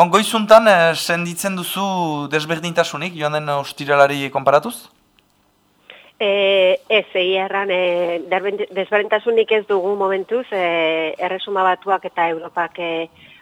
Bon, goizuntan, eh, senditzen duzu desberdintasunik, joan den ostiralari konparatuz? E, ez, egia erran, e, desberdintasunik ez dugu momentuz, e, erresuma batuak eta Europak e,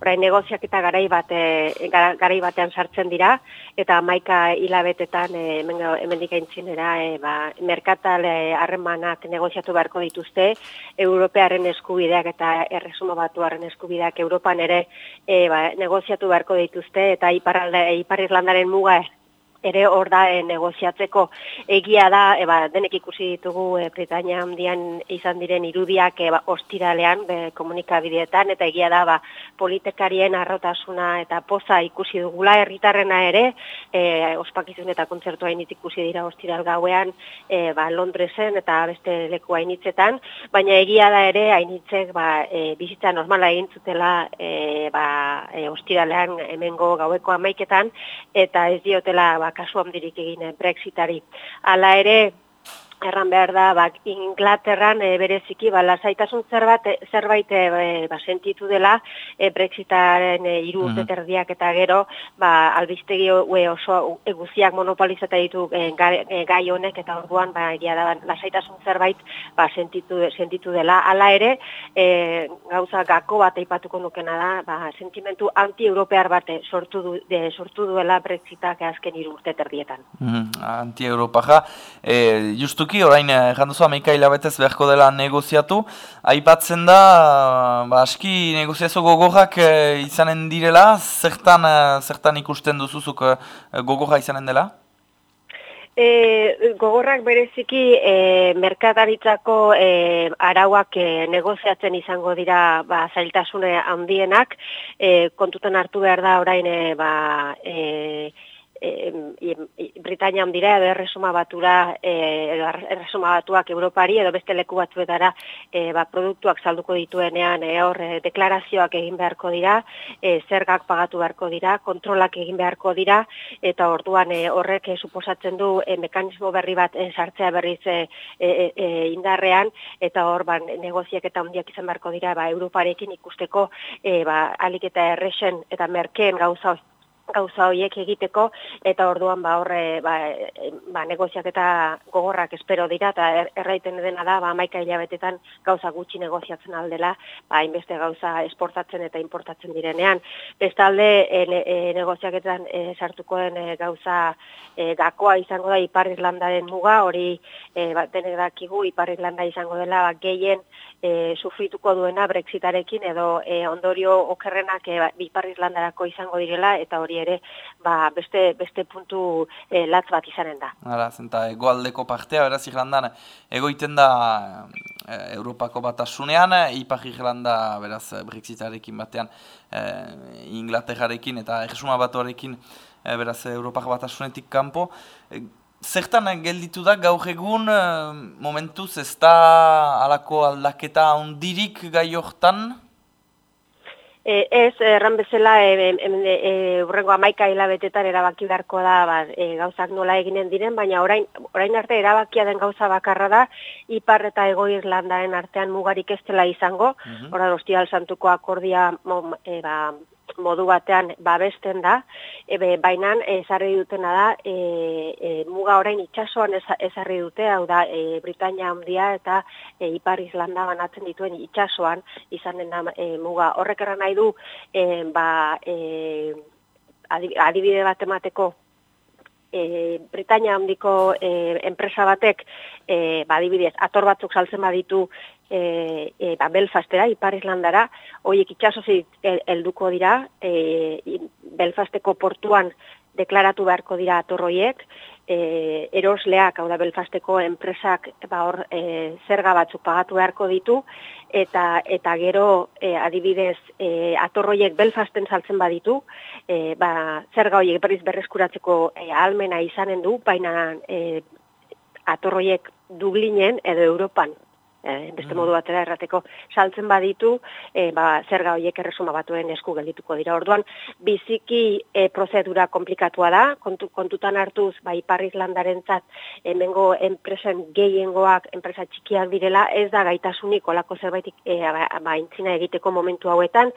orain negoziak eta garai, bate, garai batean sartzen dira, eta maika hilabetetan e, hemen, hemen dikaintzinera e, ba, merkatal harremanak negoziatu beharko dituzte, Europearen eskubideak eta erresuma batuaren eskubideak Europan ere e, ba, negoziatu beharko dituzte, eta Ipar, Ipar Irlandaren muga ere hor da e, negoziatzeko. Egia da eba, denek ikusi ditugu e, Britania handian izan diren irudiak eba, ostiralean be, komunikabideetan eta egia da ba, politikarien arrotasuna eta poza ikusi dugula herritarrena ere e, ospakizun eta kontzertu hainit ikusi dira ostiral gauean e, ba, Londresen eta beste leku hainitzetan. Baina egia da ere hainitzek ba, e, bizitza normala egin zutela e, ba, e, ostiralean hemengo gaueko amaiketan eta ez diotela ba, kasu handirik egin eh, Brexitari. Hala ere, erran behar da, bak, Inglaterran e, bereziki, ba, lasaitasun zerbait, eh, zerbait e, ba, sentitu dela, e, Brexitaren e, iru mm eta gero, ba, albiztegi oso eguziak monopolizata ditu e, gai honek, eta orduan, ba, egia da, lasaitasun zerbait, ba, sentitu, sentitu dela. Hala ere, e, gauza gako bat eipatuko nukena da, ba, sentimentu anti-europear bat sortu, du, de, sortu duela Brexitak azken iru urte terdietan. Mm Anti-Europa, ja. E, justu justuki, orain eh, janduzu amaika hilabetez beharko dela negoziatu. Aipatzen da, ba, aski negoziazio gogorrak e, izanen direla, zertan, e, zertan ikusten duzuzuk e, gogorra izanen dela? E, gogorrak bereziki e, merkataritzako e, arauak e, negoziatzen izango dira ba, zailtasune handienak, e, kontuten hartu behar da orain e, ba, e, e, Britania handira edo erresuma batura e, erresuma batuak Europari edo beste leku batuetara e, ba, produktuak salduko dituenean e, hor e, deklarazioak egin beharko dira, e, zergak pagatu beharko dira, kontrolak egin beharko dira eta orduan e, horrek e, suposatzen du e, mekanismo berri bat e, sartzea berriz e, e, e, indarrean eta hor ba, negoziak eta handiak izan beharko dira ba, Europarekin ikusteko e, ba, alik eta erresen eta merkeen gauza gauza horiek egiteko eta orduan ba horre ba, ba negoziak eta gogorrak espero dira eta er, erraiten dena da ba 11 hilabetetan gauza gutxi negoziatzen aldela ba hainbeste gauza esportatzen eta importatzen direnean. Bestalde e, e, negoziaketan e, sartukoen e, gauza e, gakoa izango da Ipar Irlandaren muga hori e, ba denek dakigu Ipar Irlanda izango dela ba, gehien e, sufrituko duena Brexitarekin edo e, ondorio okerrenak e, ba, Ipar Irlandarako izango direla eta hori ere ba, beste, beste puntu e, latz bat izanen da. Hala, zenta egoaldeko partea, beraz Irlandan, egoiten da e, Europako batasunean, Ipar Irlanda, beraz, Brexitarekin batean, e, Inglaterrarekin eta Erresuma batuarekin, e, beraz, Europako batasunetik kanpo. E, Zertan gelditu da gaur egun momentuz ez da alako aldaketa ondirik gai hortan? E, ez, erran bezala, e, e, urrengo amaika hilabetetan erabaki beharko da ba, e, gauzak nola eginen diren, baina orain, orain arte erabakia den gauza bakarra da, Ipar eta Ego Irlandaren artean mugarik ez dela izango, mm -hmm. oran hostial santuko akordia e, ba, modu batean babesten da, ebe, baina ezarri dutena da, e, e, muga orain itxasoan ezarri dute, hau da, e, Britania handia eta e, Ipar Islanda banatzen dituen itxasoan izan dena e, muga. Horrek erra nahi du, e, ba, e, adibide bat emateko, e, Britania handiko e, enpresa batek, e, ba, adibidez, ator batzuk saltzen baditu e, e, ba, Belfastera, Ipar Islandara, horiek itxasozik helduko dira, e, Belfasteko portuan deklaratu beharko dira atorroiek, e, erosleak, hau da Belfasteko enpresak ba hor e, zerga batzuk pagatu beharko ditu eta eta gero e, adibidez e, atorroiek Belfasten saltzen baditu, e, ba zerga horiek berriz berreskuratzeko e, almena izanen du, baina e, atorroiek Dublinen edo Europan e, beste modu batera errateko, saltzen baditu, e, ba, zerga horiek erresuma batuen esku geldituko dira. Orduan, biziki e, prozedura komplikatua da, kontu, kontutan hartuz, ba, Ipar Irlandaren zat, emengo enpresen gehiengoak, enpresa txikiak direla, ez da gaitasunik olako zerbaitik e, ba, ba, intzina egiteko momentu hauetan,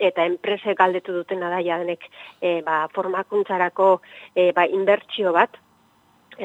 eta enprese galdetu dutena da jadenek e, ba, formakuntzarako e, ba, inbertsio bat,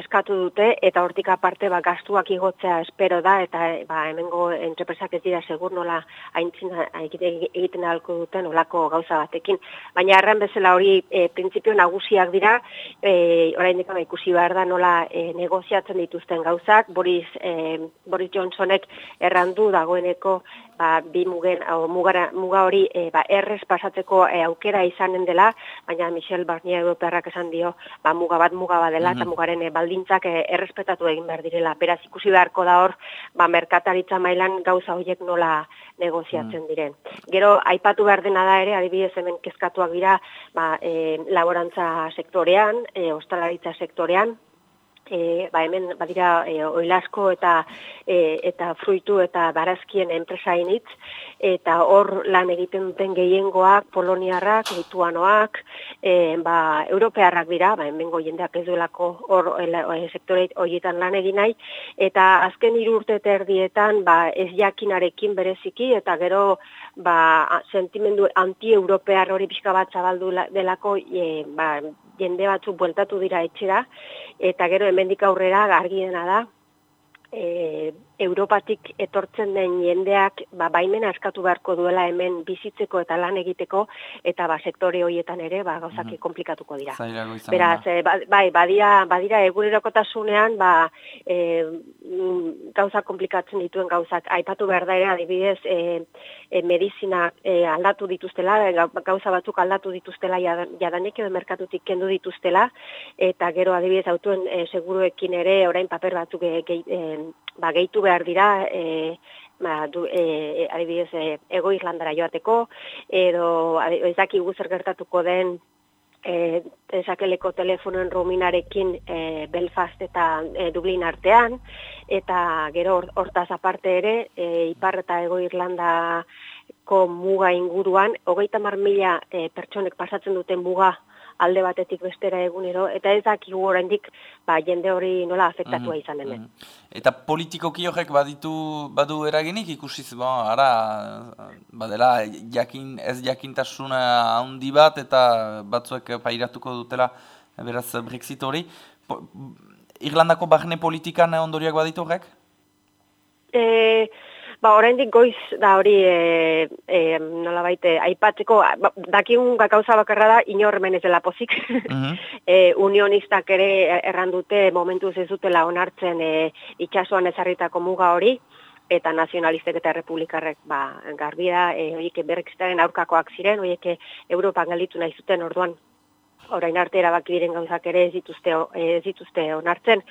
eskatu dute eta hortik aparte ba gastuak igotzea espero da eta ba hemengo entrepresak ez dira segur nola aintzina egiten ahalko duten olako gauza batekin. Baina erran bezala hori e, printzipio nagusiak dira e, oraindik ba ikusi behar da nola e, negoziatzen dituzten gauzak. Boris e, Boris Johnsonek errandu dagoeneko ba, bi mugen, o, mugara, muga hori e, ba, errez pasatzeko e, aukera izanen dela, baina Michel Barnier europearrak esan dio, ba, muga bat muga bat dela, eta mugaren e, baldintzak e, errespetatu egin behar direla. Beraz, ikusi beharko da hor, ba, merkataritza mailan gauza horiek nola negoziatzen diren. Gero, aipatu behar dena da ere, adibidez hemen kezkatuak dira, ba, e, laborantza sektorean, e, ostalaritza sektorean, e, ba hemen badira e, oilasko eta e, eta fruitu eta barazkien enpresainitz eta hor lan egiten duten gehiengoak poloniarrak, lituanoak, e, ba europearrak dira, ba hemengo jendeak ez duelako hor e, sektore horietan lan egin nahi. Eta azken hiru urte erdietan ba ez jakinarekin bereziki eta gero ba sentimendu anti-europear hori pixka bat zabaldu delako e, ba, jende batzu bueltatu dira etxera, eta gero hemendik aurrera gargiena da, e, Europatik etortzen den jendeak ba, baimen askatu beharko duela hemen bizitzeko eta lan egiteko eta ba, sektore horietan ere ba, gauzak mm komplikatuko dira. Beraz, e, bai, badira, badira egunerokotasunean ba, e, gauza komplikatzen dituen gauzak. Aipatu behar da ere adibidez e, e, medizina e, aldatu dituztela, gauza batzuk aldatu dituztela jadanek edo merkatutik kendu dituztela eta gero adibidez autuen e, seguruekin ere orain paper batzuk e, e, ba, gehitu behar dira, e, ba, du, e, adibidez, e, ego Irlandara joateko, edo ezaki guzer gertatuko den e, esakeleko telefonoen rominarekin e, Belfast eta e, Dublin artean, eta gero hortaz aparte ere, e, Ipar eta Ego Irlanda ko muga inguruan, hogeita mar mila e, pertsonek pasatzen duten muga alde batetik bestera egunero, eta ez dakigu oraindik ba, jende hori nola afektatua mm izan den. Mm Eta politikoki horrek baditu badu eraginik ikusiz, bo, ara, badela, jakin, ez jakintasuna handi bat, eta batzuek pairatuko dutela, beraz, Brexit hori. Irlandako bahne politikan ondoriak baditu horrek? Eh, Ba, oraindik goiz da hori e, e, nola baite, aipatzeko, ba, dakigun gakauza bakarra da, inor menez dela pozik. Mhm. e, unionistak ere errandute momentu ez dutela onartzen e, itxasuan ezarritako muga hori, eta nazionalistek eta republikarrek ba, garbia, e, horiek berrekzitaren aurkakoak ziren, horiek Europan galditu nahi zuten orduan orain arte erabaki diren gauzak ere ez dituzte ez dituzte onartzen.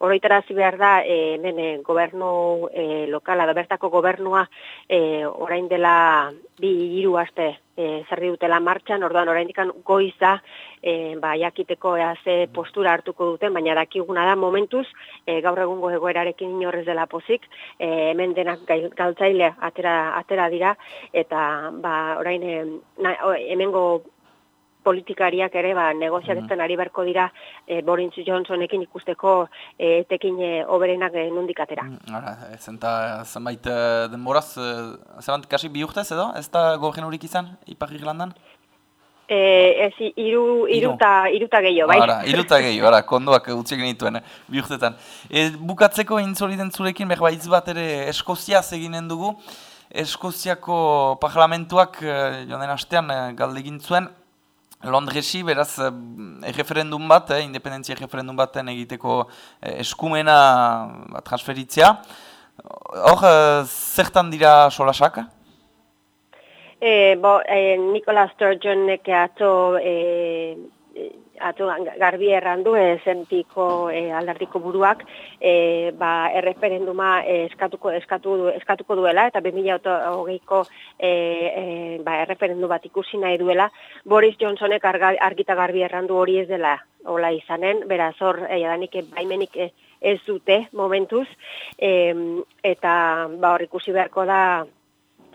Oroitarazi behar da eh hemen e, gobernu e, lokala da bertako gobernua e, orain dela bi hiru aste e, zerri dutela martxan, orduan oraindik goiz da e, ba jakiteko ea ze postura hartuko duten, baina dakiguna da momentuz e, gaur egungo egoerarekin inorrez dela pozik, e, hemen denak galtzaile atera, atera dira eta ba orain e, na, hemengo politikariak ere ba negoziatzen ari berko dira e, Boris Johnsonekin ikusteko e, etekin e, oberenak e, nondik atera. Mm, ara, zenta zenbait denboraz zenbait kasi bi urtez edo? Ez da gogen horik izan Ipar Irlandan? Eh, ez iru iruta iruta gehiago, bai. Ara, iruta gehiago, ara, kondoak utzi genituen bi urtetan. E, bukatzeko intzoliden zurekin hitz bat ere Eskozia eginen dugu. Eskoziako parlamentuak joan den astean galdegin zuen Londresi, beraz, eh, referendum bat, eh, independentzia referendum baten egiteko eh, eskumena ba, transferitzea. Hor, eh, zertan dira solasak? Eh, bo, eh, Nicola Sturgeon eke ato eh, atu garbi errandu esentiko e, aldardiko buruak e, ba, erreferenduma eskatuko, eskatu, eskatuko duela eta 2008ko e, e, ba, erreferendu bat ikusi nahi duela. Boris Johnsonek argita garbi errandu hori ez dela hola izanen, beraz hor, e, baimenik e, ez dute momentuz, e, eta ba, hor ikusi beharko da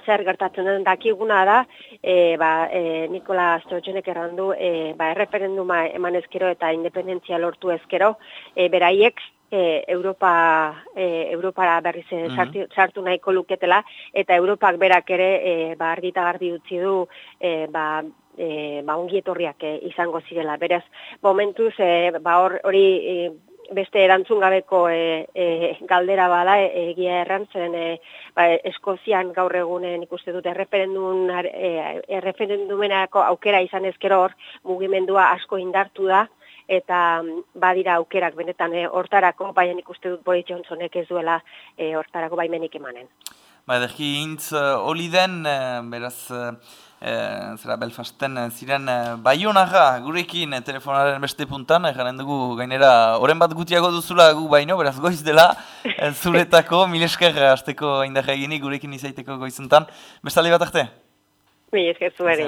zer gertatzen den dakiguna da, e, ba, e, Nikola Sturgeonek errandu, e, ba, erreferenduma eman ezkero eta independentzia lortu ezkero, e, beraiek e, Europa, e, Europara berriz mm -hmm. sartu nahiko luketela, eta Europak berak ere e, ba, argita garbi utzi du e, ba, e, ba, ongietorriak e, izango zirela. Beraz, momentuz, e, ba, hori e, beste erantzun gabeko e, e, galdera bada e, egia erran zen e, ba, Eskozian gaur egunen ikuste dute erreferendum e, erreferendumenako aukera izan ezkero hor mugimendua asko indartu da eta mm, badira aukerak benetan e, hortarako baina ikuste dut Boris Johnsonek ez duela e, hortarako baimenik emanen. Ba, edeki intz holi den, beraz, e, zera Belfasten eh, ziren baionara gurekin telefonaren beste puntan, e, dugu gainera oren bat gutiago duzula gu baino, beraz goiz dela zuretako milesker hasteko indarra eginik gurekin izaiteko goizuntan. Bestali bat arte? Milesker zuere.